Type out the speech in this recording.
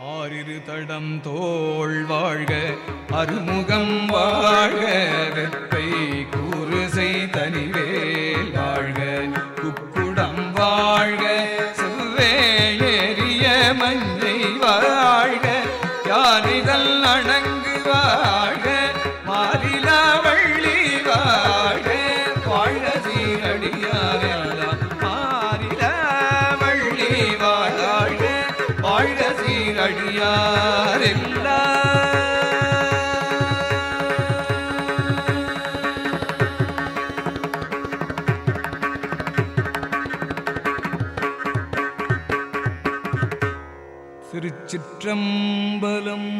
ஆறிரு தடம் தோல் வாழ்க அருமுகம் வாழ்க வெப்பை கூறுசை தனிவேல் வாழ்க குக்குடம் வாழ்க செவ்வேறிய மஞ்சை வாழ்க யாரிதல் அணங்கு வாழ்க மாறில வள்ளி வாழ்க வாழ சீரடியாரே. வாழ்க சீரடியாரெல்லாம் திருச்சிற்றம்பலம்